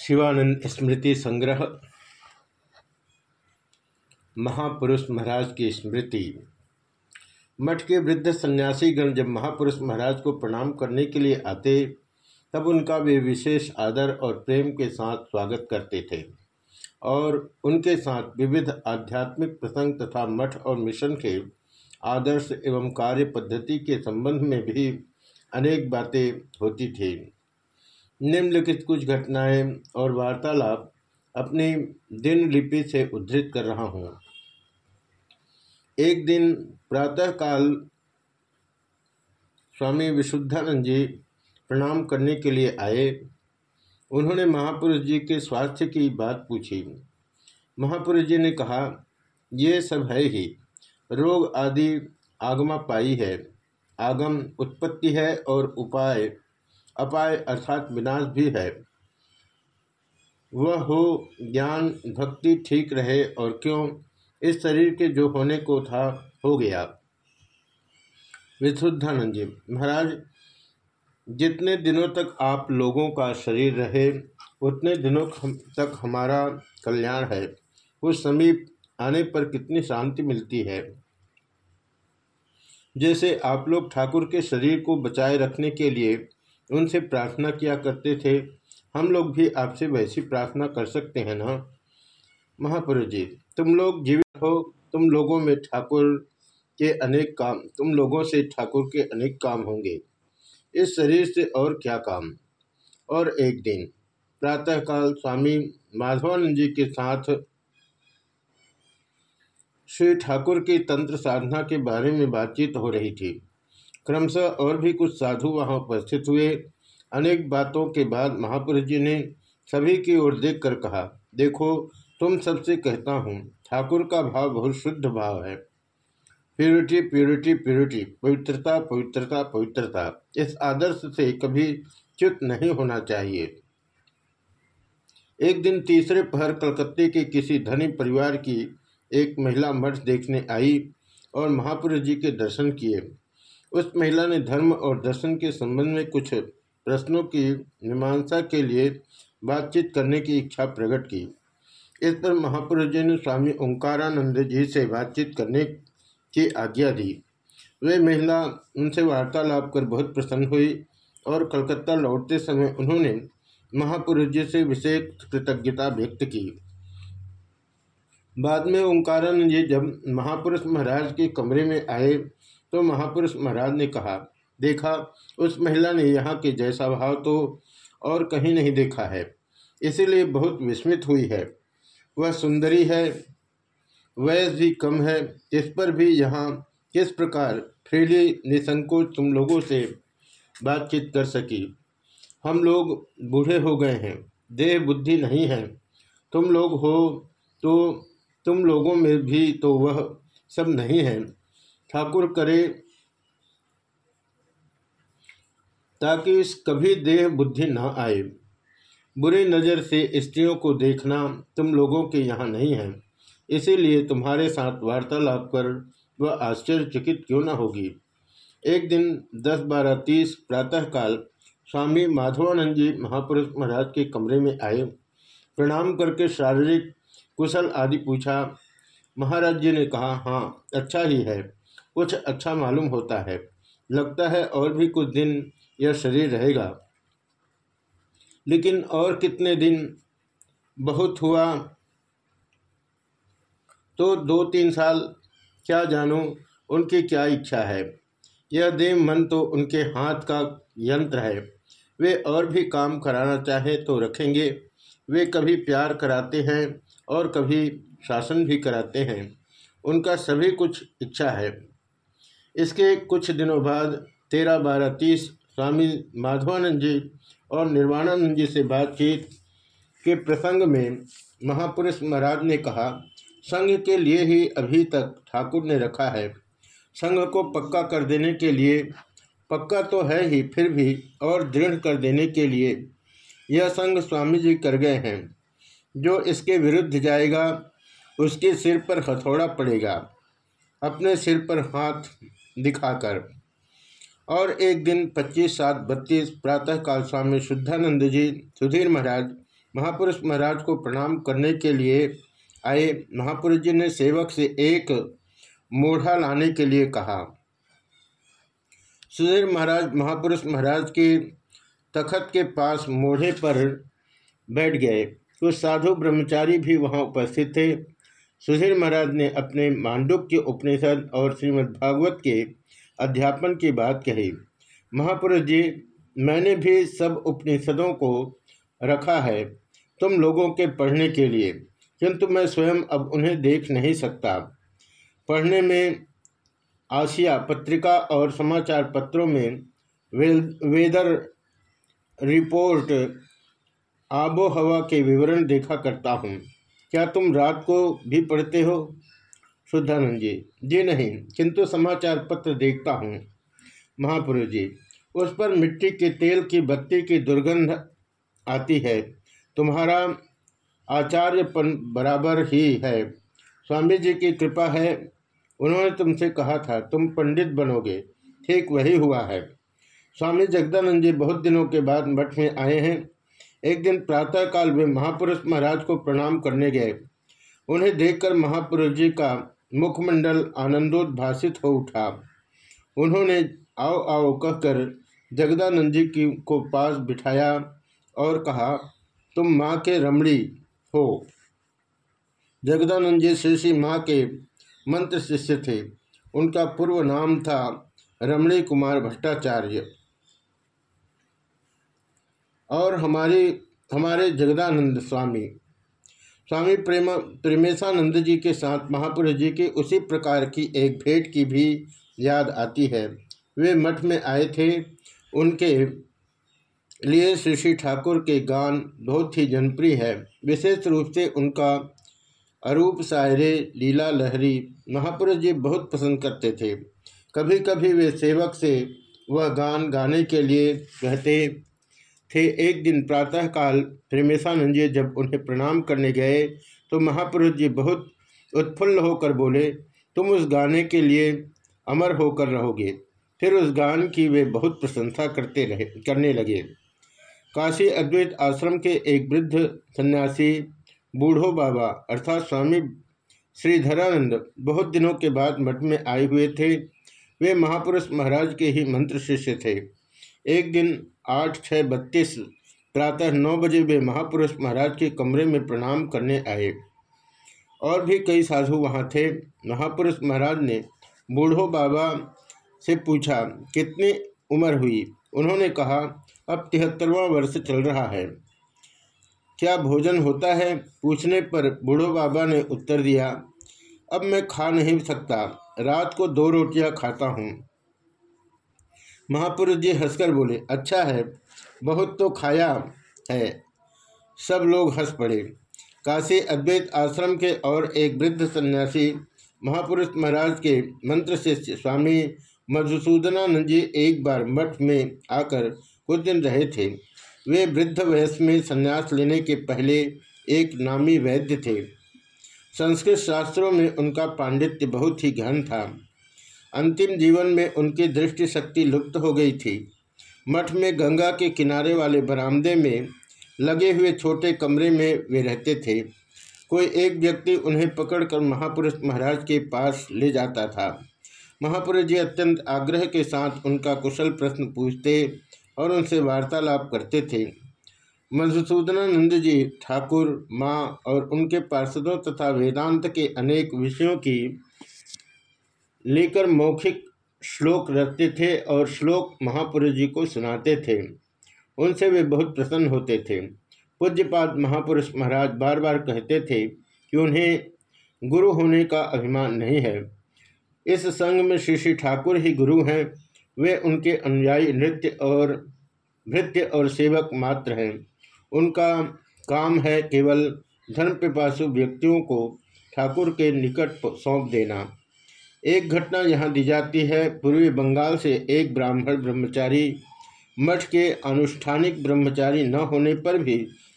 शिवानंद स्मृति संग्रह, महापुरुष महाराज की स्मृति। मठ के वृद्ध सन्यासी गण जब महापुरुष महाराज को प्रणाम करने के लिए आते, तब उनका वे विशेष आदर और प्रेम के साथ स्वागत करते थे और उनके साथ विविध आध्यात्मिक प्रसंग तथा मठ और मिशन के आदर्श एवं कार्य पद्धति के संबंध में भी अनेक बातें होती थी। निम्नलिखित कुछ घटनाएँ और वार्तालाप अपनी दिन लिपि से उद्धृत कर रहा हूँ। एक दिन प्रातःकाल स्वामी विशुद्धानंद जी प्रणाम करने के लिए आए। उन्होंने महापुरुष जी के स्वास्थ्य की बात पूछी। महापुरुष जी ने कहा, ये सब है ही, रोग आदि आगमा पाई है, आगम उत्पत्ति है और उपाय अपाय अर्थात विनाश भी है। वह हो, ज्ञान, भक्ति ठीक रहे और क्यों? इस शरीर के जो होने को था, हो गया। विशुद्धानंद जी, महाराज, जितने दिनों तक आप लोगों का शरीर रहे, उतने दिनों तक हमारा कल्याण है। उस समीप आने पर कितनी शांति मिलती है। जैसे आप लोग ठाकुर के शरीर को बचाए रखने के लिए उनसे प्रार्थना किया करते थे। हम लोग भी आपसे वैसी प्रार्थना कर सकते हैं ना? महापुरुष जी, तुम लोग जीवित हो, तुम लोगों में ठाकुर के अनेक काम, तुम लोगों से ठाकुर के अनेक काम होंगे। इस शरीर से और क्या काम? और एक दिन, प्रातःकाल स्वामी माधवानंद जी के साथ श्री ठाकुर की तंत्र साधना के बारे में बातचीत हो रही थी। क्रमशः और भी कुछ साधु वहाँ उपस्थित हुए। अनेक बातों के बाद महापुरुष जी ने सभी की ओर देखकर कहा, देखो, तुम सबसे कहता हूँ, ठाकुर का भाव बहुत शुद्ध भाव है। प्योरिटी प्योरिटी प्योरिटी पवित्रता पवित्रता पवित्रता, इस आदर्श से कभी च्युत नहीं होना चाहिए। एक दिन तीसरे पहर कलकत्ते के किसी धनी परिवार की एक महिला मठ देखने आई और महापुरुष जी के दर्शन किए। उस महिला ने धर्म और दर्शन के संबंध में कुछ प्रश्नों की मीमांसा के लिए बातचीत करने की इच्छा प्रकट की। इस पर महापुरुष जी ने स्वामी ओंकारानंद जी से बातचीत करने की आज्ञा दी। वे महिला उनसे वार्तालाप कर बहुत प्रसन्न हुई और कलकत्ता लौटते समय उन्होंने महापुरुष जी से विशेष कृतज्ञता व्यक्त की। बाद में ओंकारानंद जी जब महापुरुष महाराज के कमरे में आए तो महापुरुष महाराज ने कहा, देखा, उस महिला ने यहाँ के जैसा भाव तो और कहीं नहीं देखा है, इसीलिए बहुत विस्मित हुई है। वह सुंदरी है, वयस भी कम है, इस पर भी यहाँ किस प्रकार फ्रीली निसंकोच तुम लोगों से बातचीत कर सकी। हम लोग बूढ़े हो गए हैं, देह बुद्धि नहीं है, तुम लोग हो तो तुम लोगों में भी तो वह सब नहीं है। ठाकुर करे ताकि कभी देह बुद्धि न आए। बुरी नज़र से स्त्रियों को देखना तुम लोगों के यहाँ नहीं है। इसीलिए तुम्हारे साथ वार्तालाप कर वह आश्चर्यचकित क्यों न होगी। एक दिन दस बारह तीस प्रातःकाल स्वामी माधवानंद जी महापुरुष महाराज के कमरे में आए। प्रणाम करके शारीरिक कुशल आदि पूछा। महाराज जी ने कहा हाँ अच्छा ही है। कुछ अच्छा मालूम होता है। लगता है और भी कुछ दिन यह शरीर रहेगा। लेकिन और कितने दिन? बहुत हुआ। तो दो तीन साल, क्या जानो? उनकी क्या इच्छा है? यह देव मन तो उनके हाथ का यंत्र है। वे और भी काम कराना चाहें तो रखेंगे। वे कभी प्यार कराते हैं और कभी शासन भी कराते हैं। उनका सभी कुछ इच्छा है। इसके कुछ दिनों बाद तेरह बारह तीस स्वामी माधवानंद जी और निर्वाणानंद जी से बातचीत के प्रसंग में महापुरुष महाराज ने कहा, संघ के लिए ही अभी तक ठाकुर ने रखा है। संघ को पक्का कर देने के लिए, पक्का तो है ही, फिर भी और दृढ़ कर देने के लिए यह संघ स्वामी जी कर गए हैं। जो इसके विरुद्ध जाएगा, उसके सिर पर हथौड़ा पड़ेगा। अपने सिर पर हाथ दिखाकर। और एक दिन पच्चीस सात बत्तीस प्रातःकाल स्वामी शुद्धानंद जी सुधीर महाराज, महापुरुष महाराज को प्रणाम करने के लिए आए। महापुरुष जी ने सेवक से एक मोढ़ा लाने के लिए कहा। सुधीर महाराज, महापुरुष महाराज के तखत के पास मोढ़े पर बैठ गए। कुछ साधु ब्रह्मचारी भी वहाँ उपस्थित थे। सुधीर महाराज ने अपने मांडुक्य उपनिषद और श्रीमद्भागवत के अध्यापन की बात कही। महापुरुष जी, मैंने भी सब उपनिषदों को रखा है तुम लोगों के पढ़ने के लिए, किंतु मैं स्वयं अब उन्हें देख नहीं सकता। पढ़ने में आसिया पत्रिका और समाचार पत्रों में वेदर रिपोर्ट आबो हवा के विवरण देखा करता हूँ। क्या तुम रात को भी पढ़ते हो? शुद्धानंद जी जी नहीं, किंतु समाचार पत्र देखता हूँ। महापुरुष जी, उस पर मिट्टी के तेल की बत्ती की दुर्गंध आती है। तुम्हारा आचार्यपन बराबर ही है। स्वामी जी की कृपा है। उन्होंने तुमसे कहा था, तुम पंडित बनोगे। ठीक वही हुआ है। स्वामी जगदानंद जी बहुत दिनों के बाद मठ में आए हैं। एक दिन प्रातःकाल वे महापुरुष महाराज को प्रणाम करने गए। उन्हें देखकर महापुरुष जी का मुखमंडल आनंदोद्भाषित हो उठा। उन्होंने आओ आओ कहकर जगदानंद जी की को पास बिठाया और कहा, तुम माँ के रमणी हो। जगदानंद जी श्री श्री माँ के मंत्र शिष्य थे। उनका पूर्व नाम था रमणी कुमार भट्टाचार्य। और हमारे हमारे जगदानंद स्वामी। स्वामी प्रेम, प्रेमेशानंद जी के साथ महापुरुष जी की उसी प्रकार की एक भेंट की भी याद आती है। वे मठ में आए थे। उनके लिए श्री ठाकुर के गान बहुत ही जनप्रिय है। विशेष रूप से उनका अरूप सायरे लीला लहरी महापुरुष जी बहुत पसंद करते थे। कभी कभी वे सेवक से वह गान गाने के लिए कहते थे। एक दिन प्रातःकाल प्रेमेशानंद जी जब उन्हें प्रणाम करने गए तो महापुरुष जी बहुत उत्फुल्ल होकर बोले, तुम उस गाने के लिए अमर होकर रहोगे। फिर उस गान की वे बहुत प्रशंसा करते रहे, करने लगे। काशी अद्वैत आश्रम के एक वृद्ध सन्यासी, बूढ़ो बाबा अर्थात स्वामी श्रीधरानंद, बहुत दिनों के बाद मठ में आए हुए थे। वे महापुरुष महाराज के ही मंत्र शिष्य थे। एक दिन आठ, छः, बत्तीस, प्रातः नौ बजे वे महापुरुष महाराज के कमरे में प्रणाम करने आए। और भी कई साधु वहाँ थे। महापुरुष महाराज ने बूढ़ो बाबा से पूछा, कितनी उम्र हुई? उन्होंने कहा, अब तिहत्तरवा वर्ष चल रहा है। क्या भोजन होता है? पूछने पर बूढ़ो बाबा ने उत्तर दिया, अब मैं खा नहीं सकता। रात को दो रोटियाँ खाता हूँ। महापुरुष जी हंसकर बोले अच्छा है, बहुत तो खाया है, सब लोग हंस पड़े। काशी अद्वैत आश्रम के और एक वृद्ध सन्यासी महापुरुष महाराज के मंत्र शिष्य स्वामी मधुसूदनानंद जी एक बार मठ में आकर कुछ दिन रहे थे। वे वृद्ध वयस में संन्यास लेने के पहले एक नामी वैद्य थे। संस्कृत शास्त्रों में उनका पांडित्य बहुत ही गहन था। अंतिम जीवन में उनकी दृष्टि शक्ति लुप्त हो गई थी। मठ में गंगा के किनारे वाले बरामदे में लगे हुए छोटे कमरे में वे रहते थे। कोई एक व्यक्ति उन्हें पकड़कर महापुरुष महाराज के पास ले जाता था। महापुरुष जी अत्यंत आग्रह के साथ उनका कुशल प्रश्न पूछते और उनसे वार्तालाप करते थे। मधुसूदनानंद जी ठाकुर, माँ और उनके पार्षदों तथा वेदांत के अनेक विषयों की लेकर मौखिक श्लोक रखते थे और श्लोक महापुरुष जी को सुनाते थे। उनसे वे बहुत प्रसन्न होते थे। पूज्यपाद महापुरुष महाराज बार बार कहते थे कि उन्हें गुरु होने का अभिमान नहीं है। इस संघ में श्री श्री ठाकुर ही गुरु हैं। वे उनके अनुयायी नृत्य और नृत्य और सेवक मात्र हैं। उनका काम है केवल धर्म पिपासु व्यक्तियों को ठाकुर के निकट सौंप देना। एक घटना यहाँ दी जाती है। पूर्वी बंगाल से एक ब्राह्मण ब्रह्मचारी मठ के अनुष्ठानिक ब्रह्मचारी न होने पर भी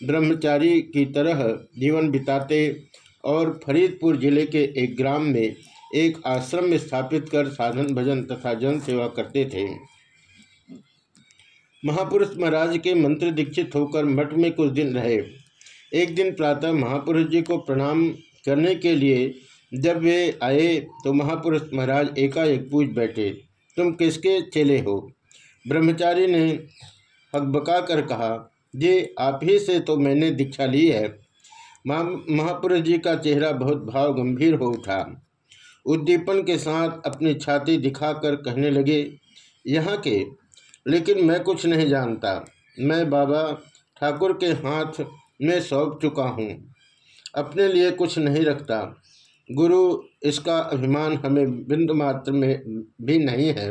ब्रह्मचारी की तरह जीवन बिताते और फरीदपुर ज़िले के एक ग्राम में एक आश्रम में स्थापित कर साधन भजन तथा जन सेवा करते थे। महापुरुष महाराज के मंत्र दीक्षित होकर मठ में कुछ दिन रहे। एक दिन प्रातः महापुरुष जी को प्रणाम करने के लिए जब वे आए तो महापुरुष महाराज एकाएक पूछ बैठे, तुम किसके चेले हो? ब्रह्मचारी ने हकबका कर कहा जी आप ही से तो मैंने दीक्षा ली है। महापुरुष जी का चेहरा बहुत भाव गंभीर हो उठा। उद्दीपन के साथ अपनी छाती दिखाकर कहने लगे, यहाँ के? लेकिन मैं कुछ नहीं जानता। मैं बाबा ठाकुर के हाथ में सौंप चुका हूँ। अपने लिए कुछ नहीं रखता। गुरु, इसका अभिमान हमें बिंदु मात्र में भी नहीं है।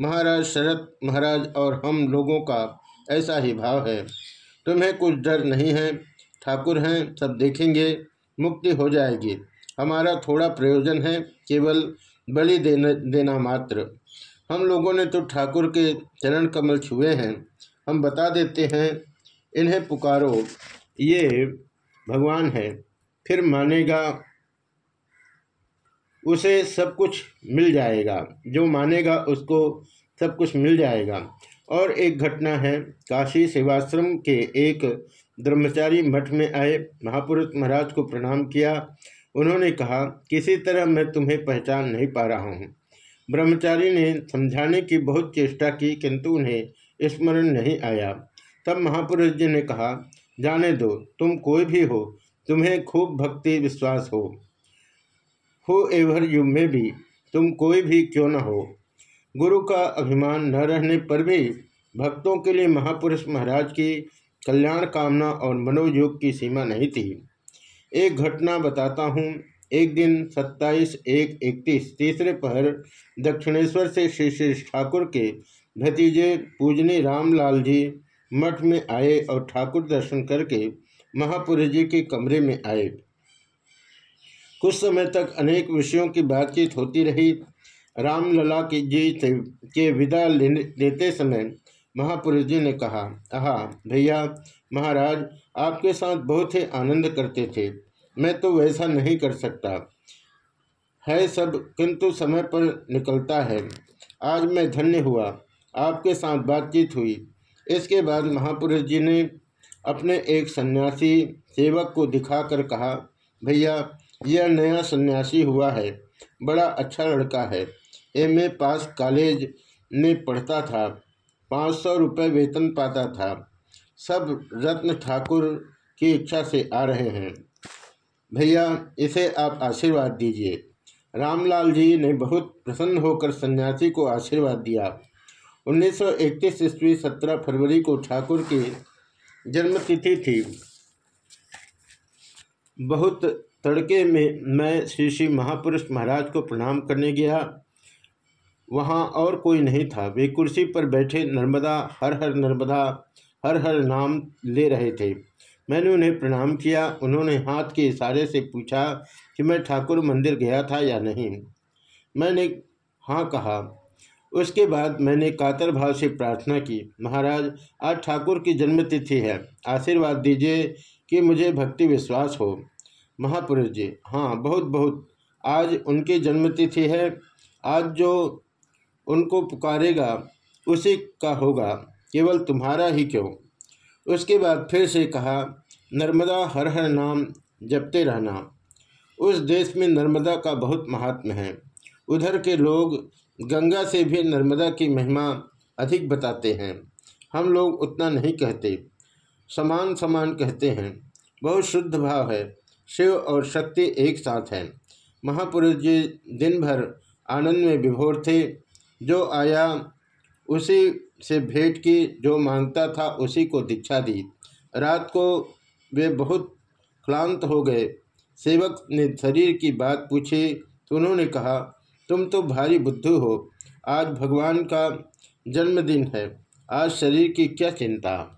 महाराज शरद महाराज और हम लोगों का ऐसा ही भाव है। तुम्हें कुछ डर नहीं है? ठाकुर हैं, सब देखेंगे, मुक्ति हो जाएगी। हमारा थोड़ा प्रयोजन है, केवल बलि देने, देना मात्र। हम लोगों ने तो ठाकुर के चरण कमल छुए हैं। हम बता देते हैं, इन्हें पुकारो, ये भगवान है, फिर मानेगा उसे सब कुछ मिल जाएगा। जो मानेगा उसको सब कुछ मिल जाएगा। और एक घटना है, काशी सेवाश्रम के एक ब्रह्मचारी मठ में आए, महापुरुष महाराज को प्रणाम किया। उन्होंने कहा, किसी तरह मैं तुम्हें पहचान नहीं पा रहा हूँ। ब्रह्मचारी ने समझाने की बहुत चेष्टा की, किंतु उन्हें स्मरण नहीं आया। तब महापुरुष जी ने कहा, जाने दो, तुम कोई भी हो, तुम्हें खूब भक्ति विश्वास हो। हो एवर यू में भी, तुम कोई भी क्यों न हो। गुरु का अभिमान न रहने पर भी, भक्तों के लिए महापुरुष महाराज की कल्याण कामना और मनोयोग की सीमा नहीं थी। एक घटना बताता हूँ। एक दिन सत्ताईस एक इकतीस तीसरे पहर दक्षिणेश्वर से श्री श्री ठाकुर के भतीजे पूजनी रामलाल जी मठ में आए और ठाकुर दर्शन करके महापुरुष जी के कमरे में आए। कुछ समय तक अनेक विषयों की बातचीत होती रही। रामलला की जी के विदा लेते समय महापुरुष जी ने कहा, आहा, भैया, महाराज, आपके साथ बहुत ही आनंद करते थे। मैं तो वैसा नहीं कर सकता। है सब, किंतु समय पर निकलता है। आज मैं धन्य हुआ। आपके साथ बातचीत हुई। इसके बाद महापुरुष जी ने अपने एक सन्यासी सेवक को दिखाकर कहा, भैया यह नया सन्यासी हुआ है। बड़ा अच्छा लड़का है। एम. ए. पास कॉलेज में पढ़ता था। पाँच सौ रुपये वेतन पाता था। सब रत्न ठाकुर की इच्छा से आ रहे हैं। भैया, इसे आप आशीर्वाद दीजिए। रामलाल जी ने बहुत प्रसन्न होकर सन्यासी को आशीर्वाद दिया। 1931 ईस्वी सत्रह फरवरी को ठाकुर की जन्मतिथि थी। बहुत तड़के में मैं श्री श्री महापुरुष महाराज को प्रणाम करने गया। वहाँ और कोई नहीं था। वे कुर्सी पर बैठे नर्मदा, हर हर नर्मदा, हर हर नाम ले रहे थे। मैंने उन्हें प्रणाम किया। उन्होंने हाथ के इशारे से पूछा कि मैं ठाकुर मंदिर गया था या नहीं। मैंने हाँ कहा। उसके बाद मैंने कातर भाव से प्रार्थना की, महाराज, आज ठाकुर की जन्मतिथि है। आशीर्वाद दीजिए कि मुझे भक्ति विश्वास हो। महापुरुष जी। हाँ बहुत बहुत। आज उनकी जन्मतिथि है। आज जो उनको पुकारेगा, उसी का होगा। केवल तुम्हारा ही क्यों? उसके बाद फिर से कहा, नर्मदा हर हर नाम जपते रहना। उस देश में नर्मदा का बहुत महात्म है। उधर के लोग गंगा से भी नर्मदा की महिमा अधिक बताते हैं। हम लोग उतना नहीं कहते। समान समान कहते हैं। बहुत शुद्ध भाव है। शिव और शक्ति एक साथ हैं। महापुरुष जी दिन भर आनंद में विभोर थे। जो आया, उसी से भेंट की, जो माँगता था, उसी को दीक्षा दी। रात को वे बहुत क्लांत हो गए। सेवक ने शरीर की बात पूछी। तो उन्होंने कहा, तुम तो भारी बुद्धू हो। आज भगवान का जन्मदिन है। आज शरीर की क्या चिंता?